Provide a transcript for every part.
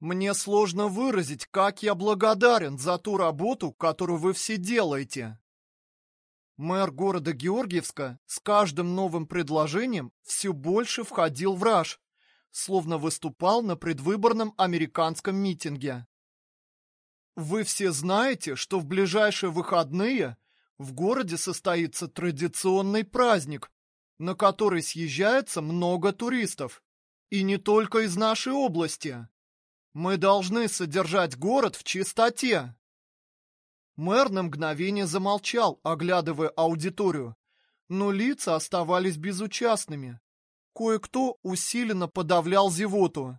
Мне сложно выразить, как я благодарен за ту работу, которую вы все делаете. Мэр города Георгиевска с каждым новым предложением все больше входил в раж, словно выступал на предвыборном американском митинге. Вы все знаете, что в ближайшие выходные в городе состоится традиционный праздник, на который съезжается много туристов. И не только из нашей области. Мы должны содержать город в чистоте. Мэр на мгновение замолчал, оглядывая аудиторию, но лица оставались безучастными. Кое-кто усиленно подавлял зевоту.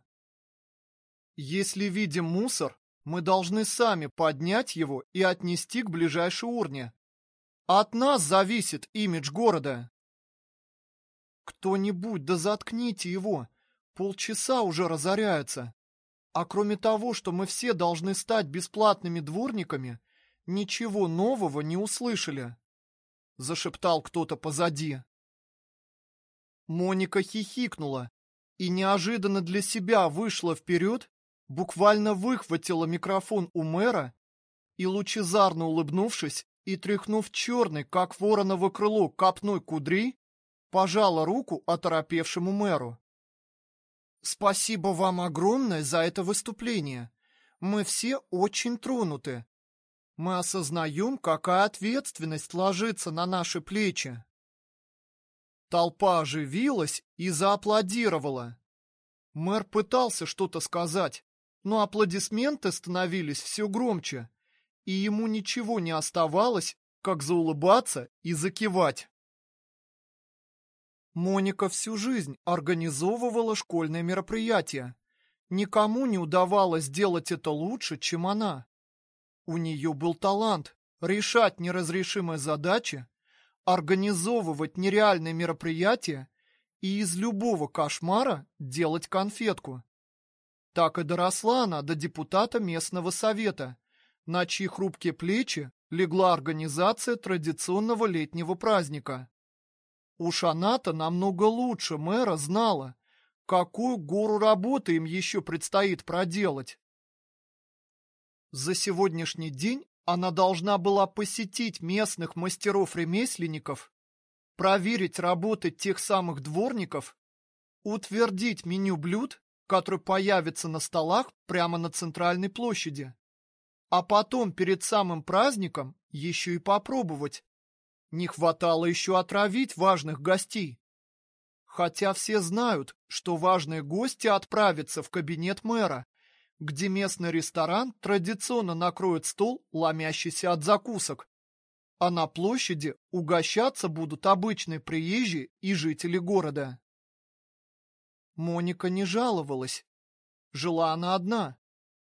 Если видим мусор, мы должны сами поднять его и отнести к ближайшей урне. От нас зависит имидж города. Кто-нибудь, да заткните его. Полчаса уже разоряется. А кроме того, что мы все должны стать бесплатными дворниками, ничего нового не услышали. Зашептал кто-то позади. Моника хихикнула и неожиданно для себя вышла вперед буквально выхватила микрофон у мэра и, лучезарно улыбнувшись и тряхнув черный, как вороново крыло, копной кудри, пожала руку оторопевшему мэру. «Спасибо вам огромное за это выступление. Мы все очень тронуты. Мы осознаем, какая ответственность ложится на наши плечи». Толпа оживилась и зааплодировала. Мэр пытался что-то сказать, но аплодисменты становились все громче, и ему ничего не оставалось, как заулыбаться и закивать. Моника всю жизнь организовывала школьные мероприятия. Никому не удавалось сделать это лучше, чем она. У нее был талант решать неразрешимые задачи, организовывать нереальные мероприятия и из любого кошмара делать конфетку. Так и доросла она до депутата местного совета, на чьи хрупкие плечи легла организация традиционного летнего праздника. Уж она-то намного лучше мэра знала, какую гору работы им еще предстоит проделать. За сегодняшний день она должна была посетить местных мастеров-ремесленников, проверить работы тех самых дворников, утвердить меню блюд который появится на столах прямо на центральной площади. А потом перед самым праздником еще и попробовать. Не хватало еще отравить важных гостей. Хотя все знают, что важные гости отправятся в кабинет мэра, где местный ресторан традиционно накроет стол, ломящийся от закусок. А на площади угощаться будут обычные приезжие и жители города. Моника не жаловалась. Жила она одна.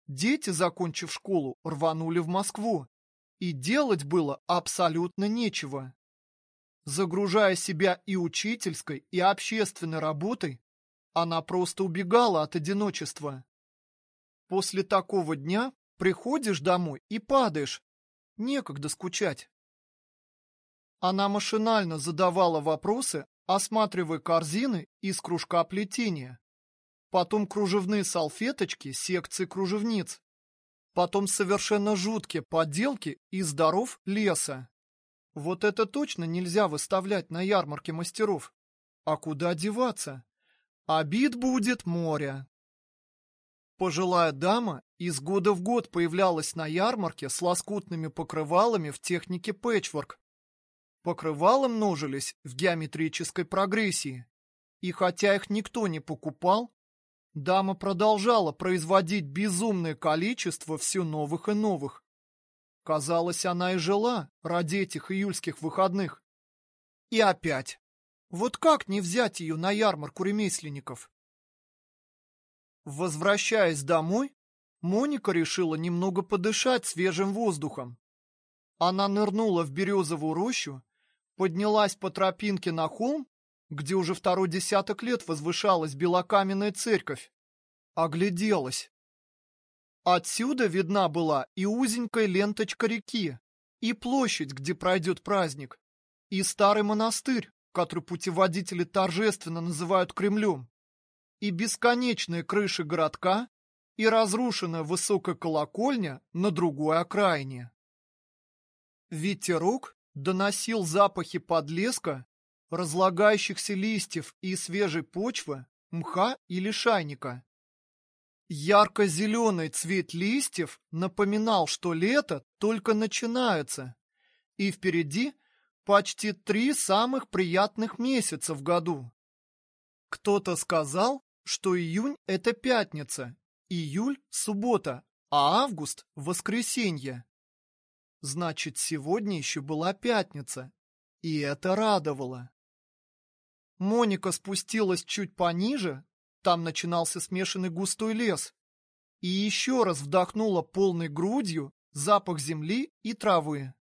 Дети, закончив школу, рванули в Москву. И делать было абсолютно нечего. Загружая себя и учительской, и общественной работой, она просто убегала от одиночества. После такого дня приходишь домой и падаешь. Некогда скучать. Она машинально задавала вопросы осматривая корзины из кружка плетения. Потом кружевные салфеточки секции кружевниц. Потом совершенно жуткие подделки из даров леса. Вот это точно нельзя выставлять на ярмарке мастеров. А куда деваться? Обид будет море. Пожилая дама из года в год появлялась на ярмарке с лоскутными покрывалами в технике пэтчворк Покрывала множились в геометрической прогрессии. И хотя их никто не покупал, дама продолжала производить безумное количество все новых и новых. Казалось, она и жила ради этих июльских выходных. И опять. Вот как не взять ее на ярмарку ремесленников? Возвращаясь домой, Моника решила немного подышать свежим воздухом. Она нырнула в березовую рощу поднялась по тропинке на холм, где уже второй десяток лет возвышалась белокаменная церковь. Огляделась. Отсюда видна была и узенькая ленточка реки, и площадь, где пройдет праздник, и старый монастырь, который путеводители торжественно называют Кремлем, и бесконечные крыши городка, и разрушенная высокая колокольня на другой окраине. Ветерок доносил запахи подлеска, разлагающихся листьев и свежей почвы, мха или шайника. Ярко-зеленый цвет листьев напоминал, что лето только начинается, и впереди почти три самых приятных месяца в году. Кто-то сказал, что июнь – это пятница, июль – суббота, а август – воскресенье. Значит, сегодня еще была пятница, и это радовало. Моника спустилась чуть пониже, там начинался смешанный густой лес, и еще раз вдохнула полной грудью запах земли и травы.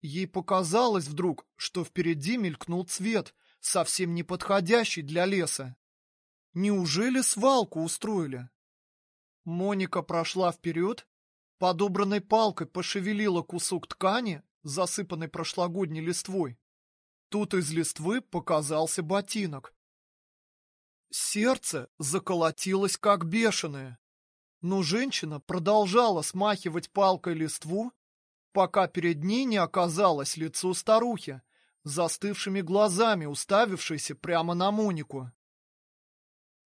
Ей показалось вдруг, что впереди мелькнул цвет, совсем не подходящий для леса. Неужели свалку устроили? Моника прошла вперед Подобранной палкой пошевелила кусок ткани, засыпанный прошлогодней листвой. Тут из листвы показался ботинок. Сердце заколотилось как бешеное. Но женщина продолжала смахивать палкой листву, пока перед ней не оказалось лицо старухи, застывшими глазами уставившейся прямо на Монику.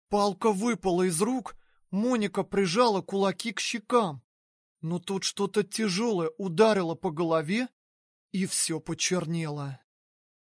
Палка выпала из рук, Моника прижала кулаки к щекам. Но тут что-то тяжелое ударило по голове, и все почернело.